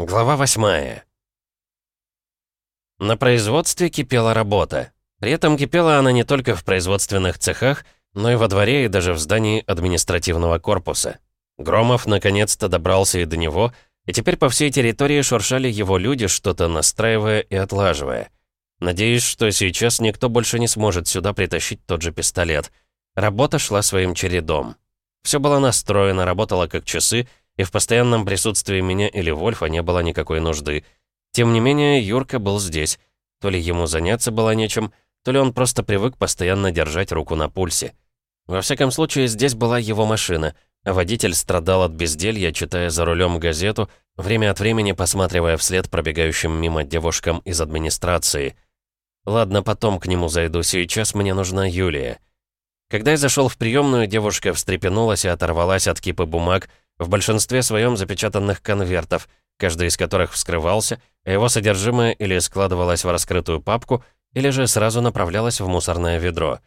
Глава восьмая. На производстве кипела работа. При этом кипела она не только в производственных цехах, но и во дворе и даже в здании административного корпуса. Громов наконец-то добрался и до него, и теперь по всей территории шуршали его люди, что-то настраивая и отлаживая. Надеюсь, что сейчас никто больше не сможет сюда притащить тот же пистолет. Работа шла своим чередом. Все было настроено, работало как часы, и в постоянном присутствии меня или Вольфа не было никакой нужды. Тем не менее, Юрка был здесь. То ли ему заняться было нечем, то ли он просто привык постоянно держать руку на пульсе. Во всяком случае, здесь была его машина, а водитель страдал от безделья, читая за рулем газету, время от времени посматривая вслед пробегающим мимо девушкам из администрации. Ладно, потом к нему зайду, сейчас мне нужна Юлия. Когда я зашел в приемную, девушка встрепенулась и оторвалась от кипы бумаг, в большинстве своем запечатанных конвертов, каждый из которых вскрывался, а его содержимое или складывалось в раскрытую папку, или же сразу направлялось в мусорное ведро.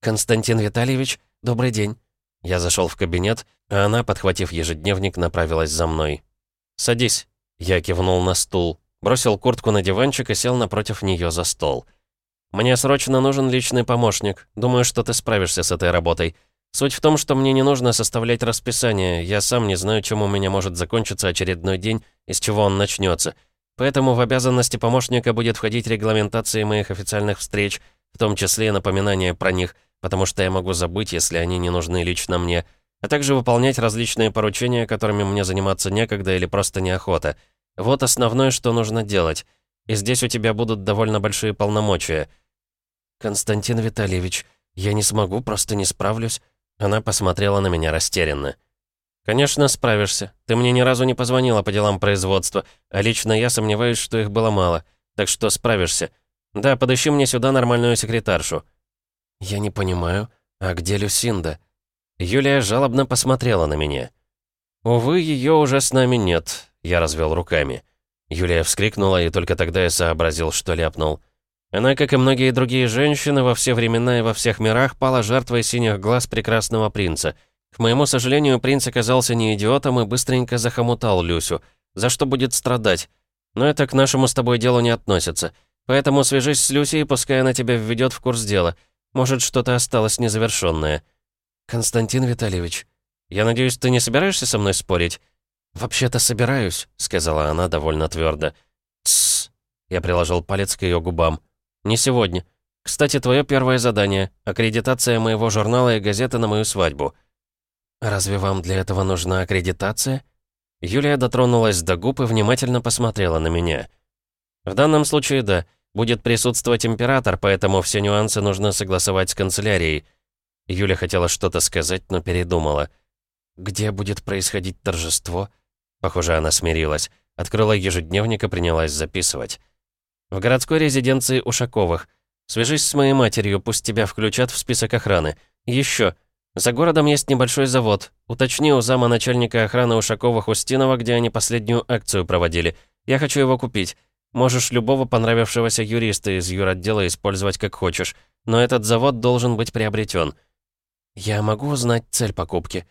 «Константин Витальевич, добрый день». Я зашел в кабинет, а она, подхватив ежедневник, направилась за мной. «Садись». Я кивнул на стул, бросил куртку на диванчик и сел напротив нее за стол. «Мне срочно нужен личный помощник. Думаю, что ты справишься с этой работой. Суть в том, что мне не нужно составлять расписание, я сам не знаю, чем у меня может закончиться очередной день и с чего он начнется. Поэтому в обязанности помощника будет входить регламентация моих официальных встреч, в том числе и напоминание про них, потому что я могу забыть, если они не нужны лично мне, а также выполнять различные поручения, которыми мне заниматься некогда или просто неохота. Вот основное, что нужно делать. И здесь у тебя будут довольно большие полномочия. Константин Витальевич, я не смогу, просто не справлюсь. Она посмотрела на меня растерянно. «Конечно, справишься. Ты мне ни разу не позвонила по делам производства, а лично я сомневаюсь, что их было мало. Так что справишься. Да, подыщи мне сюда нормальную секретаршу». «Я не понимаю. А где Люсинда?» Юлия жалобно посмотрела на меня. «Увы, ее уже с нами нет», — я развел руками. Юлия вскрикнула, и только тогда я сообразил, что ляпнул. Она, как и многие другие женщины, во все времена и во всех мирах пала жертвой синих глаз прекрасного принца. К моему сожалению, принц оказался не идиотом и быстренько захомутал Люсю, за что будет страдать. Но это к нашему с тобой делу не относится. Поэтому свяжись с Люсей, пускай она тебя введет в курс дела. Может, что-то осталось незавершенное. Константин Витальевич, я надеюсь, ты не собираешься со мной спорить? «Вообще-то собираюсь», — сказала она довольно твердо. «Тссс», — я приложил палец к ее губам. «Не сегодня. Кстати, твое первое задание — аккредитация моего журнала и газеты на мою свадьбу». «Разве вам для этого нужна аккредитация?» Юлия дотронулась до губ и внимательно посмотрела на меня. «В данном случае, да. Будет присутствовать император, поэтому все нюансы нужно согласовать с канцелярией». Юля хотела что-то сказать, но передумала. «Где будет происходить торжество?» Похоже, она смирилась. Открыла ежедневник и принялась записывать. В городской резиденции Ушаковых. Свяжись с моей матерью, пусть тебя включат в список охраны. Еще. За городом есть небольшой завод. Уточни у зама начальника охраны Ушаковых Устинова, где они последнюю акцию проводили. Я хочу его купить. Можешь любого понравившегося юриста из юротдела использовать как хочешь, но этот завод должен быть приобретен. Я могу узнать цель покупки?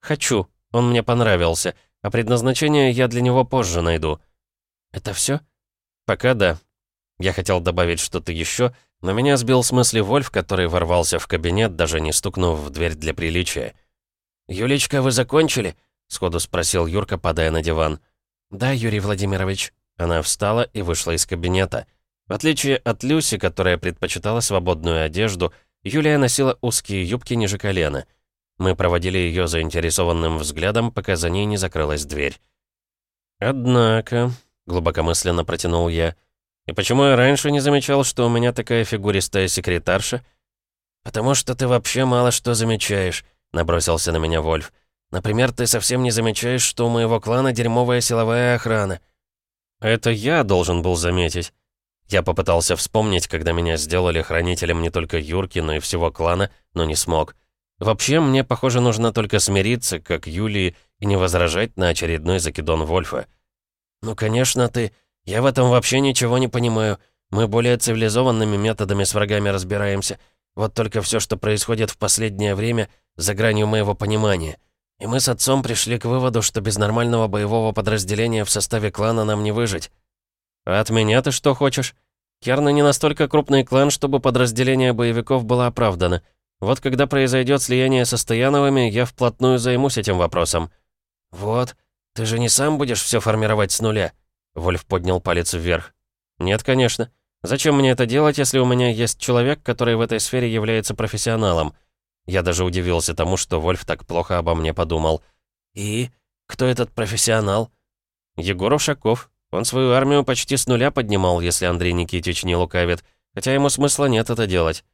Хочу. Он мне понравился. А предназначение я для него позже найду. Это все? Пока да. Я хотел добавить что-то еще, но меня сбил с мысли Вольф, который ворвался в кабинет, даже не стукнув в дверь для приличия. «Юлечка, вы закончили?» — сходу спросил Юрка, падая на диван. «Да, Юрий Владимирович». Она встала и вышла из кабинета. В отличие от Люси, которая предпочитала свободную одежду, Юлия носила узкие юбки ниже колена. Мы проводили ее заинтересованным взглядом, пока за ней не закрылась дверь. «Однако», — глубокомысленно протянул я, — и почему я раньше не замечал, что у меня такая фигуристая секретарша? «Потому что ты вообще мало что замечаешь», — набросился на меня Вольф. «Например, ты совсем не замечаешь, что у моего клана дерьмовая силовая охрана». «Это я должен был заметить». Я попытался вспомнить, когда меня сделали хранителем не только Юрки, но и всего клана, но не смог. Вообще, мне, похоже, нужно только смириться, как Юлии, и не возражать на очередной закидон Вольфа. «Ну, конечно, ты...» «Я в этом вообще ничего не понимаю. Мы более цивилизованными методами с врагами разбираемся. Вот только все, что происходит в последнее время, за гранью моего понимания. И мы с отцом пришли к выводу, что без нормального боевого подразделения в составе клана нам не выжить. А от меня ты что хочешь? Керны не настолько крупный клан, чтобы подразделение боевиков было оправдано. Вот когда произойдет слияние со Стояновыми, я вплотную займусь этим вопросом. Вот, ты же не сам будешь все формировать с нуля? Вольф поднял палец вверх. Нет, конечно. Зачем мне это делать, если у меня есть человек, который в этой сфере является профессионалом? Я даже удивился тому, что Вольф так плохо обо мне подумал. И? Кто этот профессионал? Егор Ушаков. Он свою армию почти с нуля поднимал, если Андрей Никитич не лукавит, хотя ему смысла нет это делать.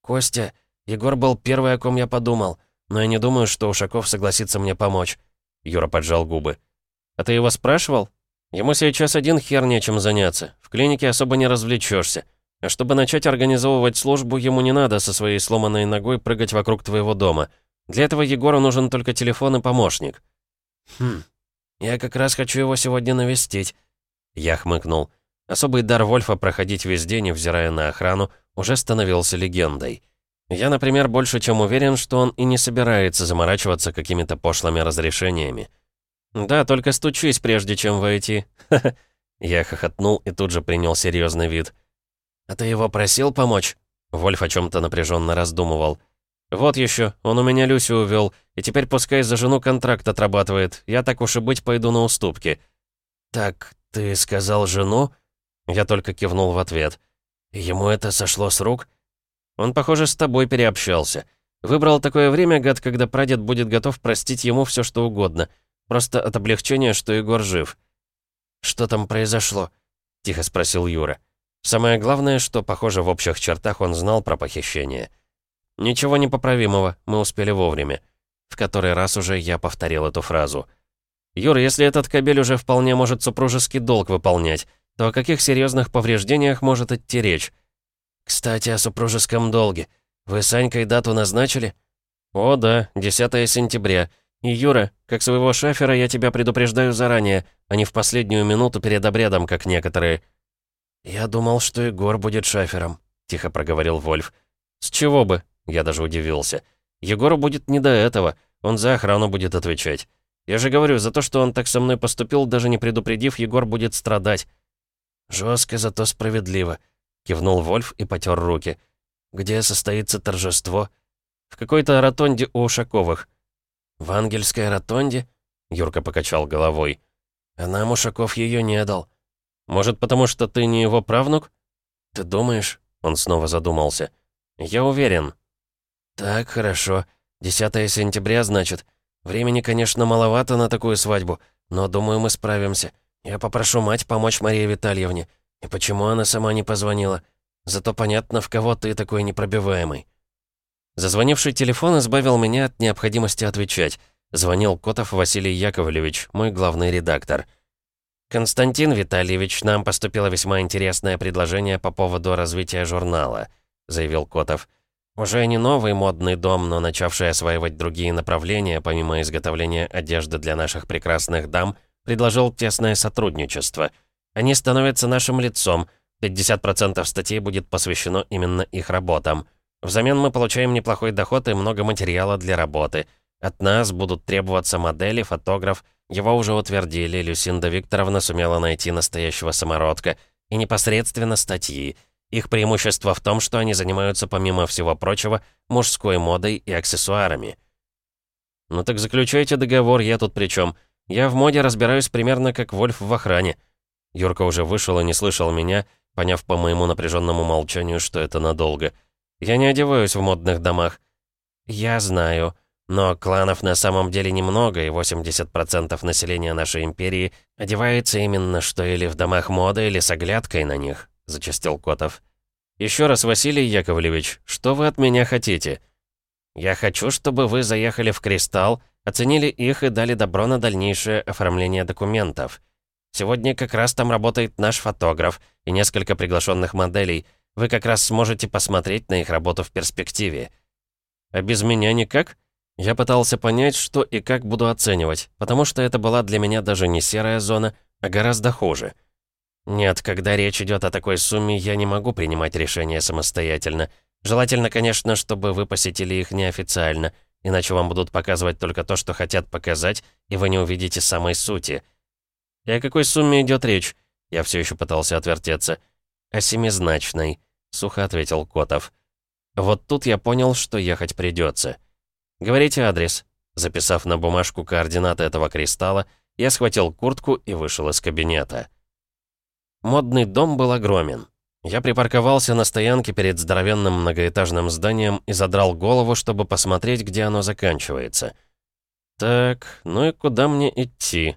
Костя, Егор был первый, о ком я подумал, но я не думаю, что Ушаков согласится мне помочь. Юра поджал губы. А ты его спрашивал? Ему сейчас один хер нечем заняться. В клинике особо не развлечешься. А чтобы начать организовывать службу, ему не надо со своей сломанной ногой прыгать вокруг твоего дома. Для этого Егору нужен только телефон и помощник. Хм, я как раз хочу его сегодня навестить. Я хмыкнул. Особый дар Вольфа проходить везде, невзирая на охрану, уже становился легендой. Я, например, больше чем уверен, что он и не собирается заморачиваться какими-то пошлыми разрешениями. «Да, только стучись, прежде чем войти». Я хохотнул и тут же принял серьезный вид. «А ты его просил помочь?» Вольф о чем то напряженно раздумывал. «Вот еще, он у меня Люсю увел, и теперь пускай за жену контракт отрабатывает. Я так уж и быть пойду на уступки». «Так, ты сказал жену?» Я только кивнул в ответ. «Ему это сошло с рук?» «Он, похоже, с тобой переобщался. Выбрал такое время, гад, когда прадед будет готов простить ему все, что угодно. Просто от облегчения, что Егор жив. «Что там произошло?» — тихо спросил Юра. Самое главное, что, похоже, в общих чертах он знал про похищение. «Ничего непоправимого, мы успели вовремя». В который раз уже я повторил эту фразу. «Юр, если этот кабель уже вполне может супружеский долг выполнять, то о каких серьезных повреждениях может идти речь?» «Кстати, о супружеском долге. Вы с Анькой дату назначили?» «О, да, 10 сентября. И, Юра, как своего шафера я тебя предупреждаю заранее, а не в последнюю минуту перед обрядом, как некоторые». «Я думал, что Егор будет шафером», — тихо проговорил Вольф. «С чего бы?» — я даже удивился. «Егору будет не до этого, он за охрану будет отвечать. Я же говорю, за то, что он так со мной поступил, даже не предупредив, Егор будет страдать». «Жестко, зато справедливо», — кивнул Вольф и потер руки. «Где состоится торжество?» «В какой-то ротонде у Ушаковых. «В ангельской ротонде?» Юрка покачал головой. «А нам ее не дал. Может, потому что ты не его правнук?» «Ты думаешь?» Он снова задумался. «Я уверен». «Так, хорошо. 10 сентября, значит. Времени, конечно, маловато на такую свадьбу, но, думаю, мы справимся. Я попрошу мать помочь Марии Витальевне. И почему она сама не позвонила? Зато понятно, в кого ты такой непробиваемый». Зазвонивший телефон избавил меня от необходимости отвечать. Звонил Котов Василий Яковлевич, мой главный редактор. «Константин Витальевич, нам поступило весьма интересное предложение по поводу развития журнала», заявил Котов. «Уже не новый модный дом, но начавший осваивать другие направления, помимо изготовления одежды для наших прекрасных дам, предложил тесное сотрудничество. Они становятся нашим лицом, 50% статей будет посвящено именно их работам». Взамен мы получаем неплохой доход и много материала для работы. От нас будут требоваться модели, фотограф. Его уже утвердили, Люсинда Викторовна сумела найти настоящего самородка. И непосредственно статьи. Их преимущество в том, что они занимаются, помимо всего прочего, мужской модой и аксессуарами. «Ну так заключайте договор, я тут при чем? Я в моде разбираюсь примерно как Вольф в охране». Юрка уже вышел и не слышал меня, поняв по моему напряженному молчанию, что это надолго. Я не одеваюсь в модных домах». «Я знаю. Но кланов на самом деле немного, и 80% населения нашей империи одевается именно что или в домах моды, или с оглядкой на них», — зачастил Котов. «Еще раз, Василий Яковлевич, что вы от меня хотите?» «Я хочу, чтобы вы заехали в «Кристалл», оценили их и дали добро на дальнейшее оформление документов. Сегодня как раз там работает наш фотограф и несколько приглашенных моделей — вы как раз сможете посмотреть на их работу в перспективе. А без меня никак? Я пытался понять, что и как буду оценивать, потому что это была для меня даже не серая зона, а гораздо хуже. Нет, когда речь идет о такой сумме, я не могу принимать решения самостоятельно. Желательно, конечно, чтобы вы посетили их неофициально. иначе вам будут показывать только то, что хотят показать, и вы не увидите самой сути. И о какой сумме идет речь? Я все еще пытался отвертеться. О семизначной, сухо ответил Котов. Вот тут я понял, что ехать придется. Говорите адрес. Записав на бумажку координаты этого кристалла, я схватил куртку и вышел из кабинета. Модный дом был огромен. Я припарковался на стоянке перед здоровенным многоэтажным зданием и задрал голову, чтобы посмотреть, где оно заканчивается. Так, ну и куда мне идти?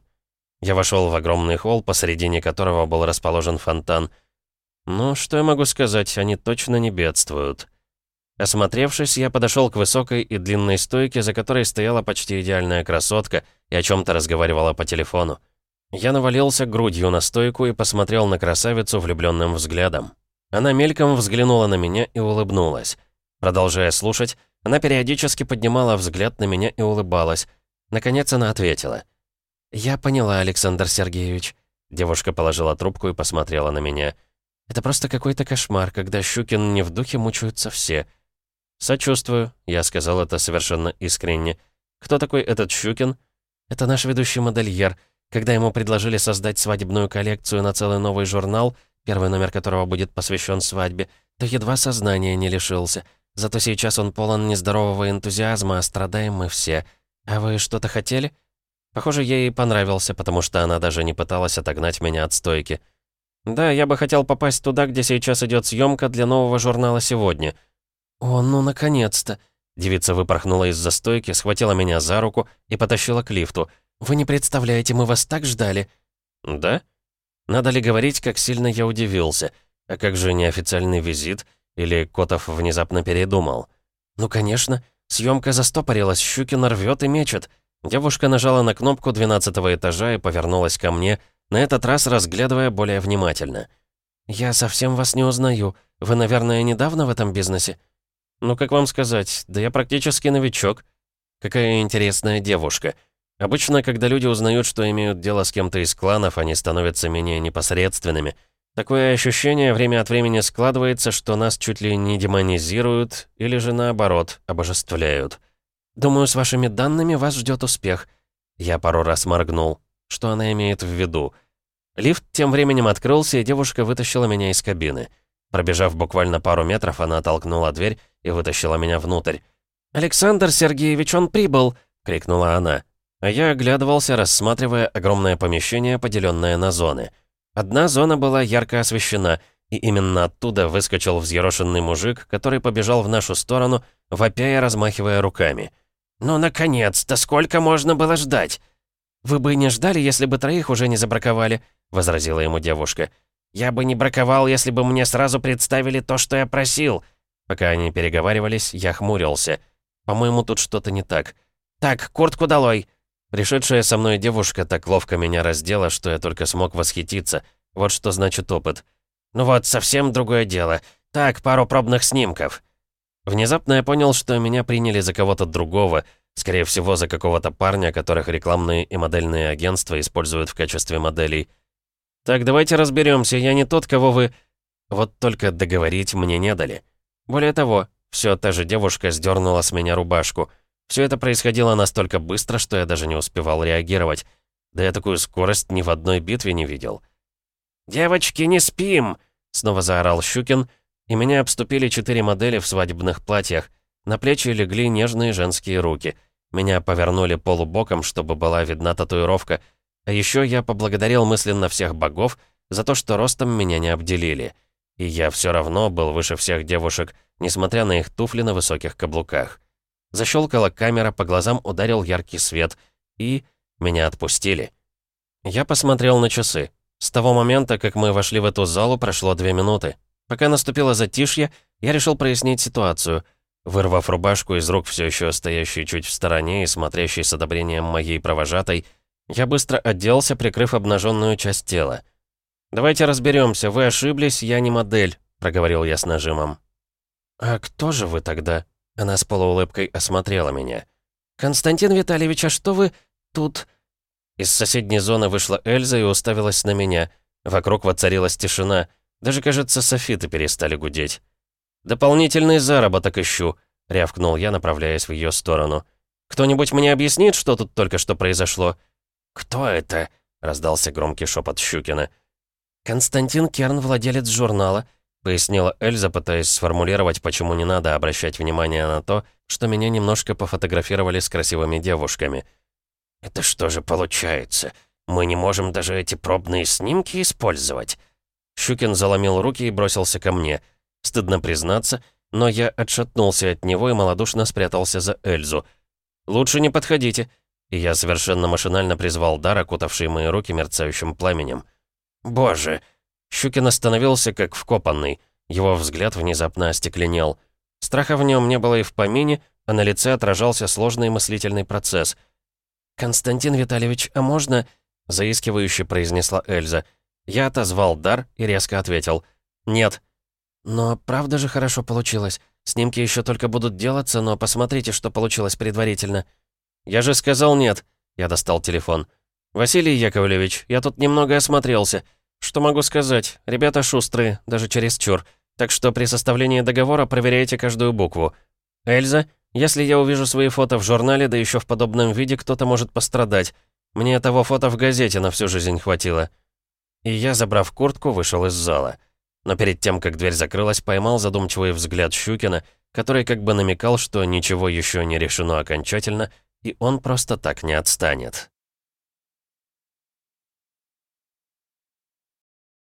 Я вошел в огромный холл, посередине которого был расположен фонтан. Ну, что я могу сказать, они точно не бедствуют. Осмотревшись, я подошел к высокой и длинной стойке, за которой стояла почти идеальная красотка и о чем-то разговаривала по телефону. Я навалился грудью на стойку и посмотрел на красавицу влюбленным взглядом. Она мельком взглянула на меня и улыбнулась. Продолжая слушать, она периодически поднимала взгляд на меня и улыбалась. Наконец она ответила. «Я поняла, Александр Сергеевич». Девушка положила трубку и посмотрела на меня. «Это просто какой-то кошмар, когда Щукин не в духе мучаются все». «Сочувствую», — я сказал это совершенно искренне. «Кто такой этот Щукин?» «Это наш ведущий модельер. Когда ему предложили создать свадебную коллекцию на целый новый журнал, первый номер которого будет посвящен свадьбе, то едва сознания не лишился. Зато сейчас он полон нездорового энтузиазма, а страдаем мы все. А вы что-то хотели?» Похоже, ей понравился, потому что она даже не пыталась отогнать меня от стойки. «Да, я бы хотел попасть туда, где сейчас идет съемка для нового журнала «Сегодня». «О, ну, наконец-то!» Девица выпорхнула из-за стойки, схватила меня за руку и потащила к лифту — «Вы не представляете, мы вас так ждали!» «Да? Надо ли говорить, как сильно я удивился? А как же неофициальный визит? Или Котов внезапно передумал?» «Ну, конечно. Съемка застопорилась, Щукин рвет и мечет». Девушка нажала на кнопку двенадцатого этажа и повернулась ко мне, на этот раз разглядывая более внимательно. «Я совсем вас не узнаю. Вы, наверное, недавно в этом бизнесе?» «Ну, как вам сказать, да я практически новичок». «Какая интересная девушка. Обычно, когда люди узнают, что имеют дело с кем-то из кланов, они становятся менее непосредственными. Такое ощущение время от времени складывается, что нас чуть ли не демонизируют, или же наоборот, обожествляют. Думаю, с вашими данными вас ждет успех. Я пару раз моргнул. Что она имеет в виду? Лифт тем временем открылся, и девушка вытащила меня из кабины. Пробежав буквально пару метров, она толкнула дверь и вытащила меня внутрь. «Александр Сергеевич, он прибыл!» — крикнула она. А я оглядывался, рассматривая огромное помещение, поделенное на зоны. Одна зона была ярко освещена, и именно оттуда выскочил взъерошенный мужик, который побежал в нашу сторону, вопя и размахивая руками. «Ну, наконец-то! Сколько можно было ждать?» «Вы бы не ждали, если бы троих уже не забраковали», — возразила ему девушка. «Я бы не браковал, если бы мне сразу представили то, что я просил». Пока они переговаривались, я хмурился. «По-моему, тут что-то не так». «Так, куртку долой!» Пришедшая со мной девушка так ловко меня раздела, что я только смог восхититься. Вот что значит опыт. Ну вот, совсем другое дело. Так, пару пробных снимков. Внезапно я понял, что меня приняли за кого-то другого, скорее всего, за какого-то парня, которых рекламные и модельные агентства используют в качестве моделей. Так, давайте разберемся, я не тот, кого вы... Вот только договорить мне не дали. Более того, все та же девушка сдернула с меня рубашку — все это происходило настолько быстро, что я даже не успевал реагировать. Да я такую скорость ни в одной битве не видел. «Девочки, не спим!» — снова заорал Щукин, и меня обступили четыре модели в свадебных платьях. На плечи легли нежные женские руки. Меня повернули полубоком, чтобы была видна татуировка. А еще я поблагодарил мысленно всех богов за то, что ростом меня не обделили. И я все равно был выше всех девушек, несмотря на их туфли на высоких каблуках. Защелкала камера, по глазам ударил яркий свет. И... меня отпустили. Я посмотрел на часы. С того момента, как мы вошли в эту залу, прошло две минуты. Пока наступило затишье, я решил прояснить ситуацию. Вырвав рубашку из рук все еще стоящей чуть в стороне и смотрящей с одобрением моей провожатой, я быстро оделся, прикрыв обнаженную часть тела. «Давайте разберемся. Вы ошиблись, я не модель», — проговорил я с нажимом. «А кто же вы тогда?» Она с полуулыбкой осмотрела меня. «Константин Витальевич, а что вы тут...» Из соседней зоны вышла Эльза и уставилась на меня. Вокруг воцарилась тишина. Даже, кажется, софиты перестали гудеть. «Дополнительный заработок ищу», — рявкнул я, направляясь в ее сторону. Кто-нибудь мне объяснит, что тут только что произошло?» «Кто это?» — раздался громкий шепот Щукина. «Константин Керн, владелец журнала», — пояснила Эльза, пытаясь сформулировать, почему не надо обращать внимание на то, что меня немножко пофотографировали с красивыми девушками. «Это что же получается? Мы не можем даже эти пробные снимки использовать?» Щукин заломил руки и бросился ко мне. Стыдно признаться, но я отшатнулся от него и малодушно спрятался за Эльзу. «Лучше не подходите!» И я совершенно машинально призвал дар, окутавший мои руки мерцающим пламенем. «Боже!» Щукин остановился как вкопанный. Его взгляд внезапно остекленел. Страха в нем не было и в помине, а на лице отражался сложный мыслительный процесс. «Константин Витальевич, а можно...» — заискивающе произнесла Эльза. Я отозвал дар и резко ответил. «Нет». «Но правда же хорошо получилось. Снимки еще только будут делаться, но посмотрите, что получилось предварительно». «Я же сказал нет». Я достал телефон. «Василий Яковлевич, я тут немного осмотрелся. Что могу сказать? Ребята шустрые, даже чересчур. Так что при составлении договора проверяйте каждую букву. Эльза, если я увижу свои фото в журнале, да еще в подобном виде, кто-то может пострадать. Мне того фото в газете на всю жизнь хватило». И я, забрав куртку, вышел из зала. Но перед тем, как дверь закрылась, поймал задумчивый взгляд Щукина, который как бы намекал, что ничего еще не решено окончательно, и он просто так не отстанет.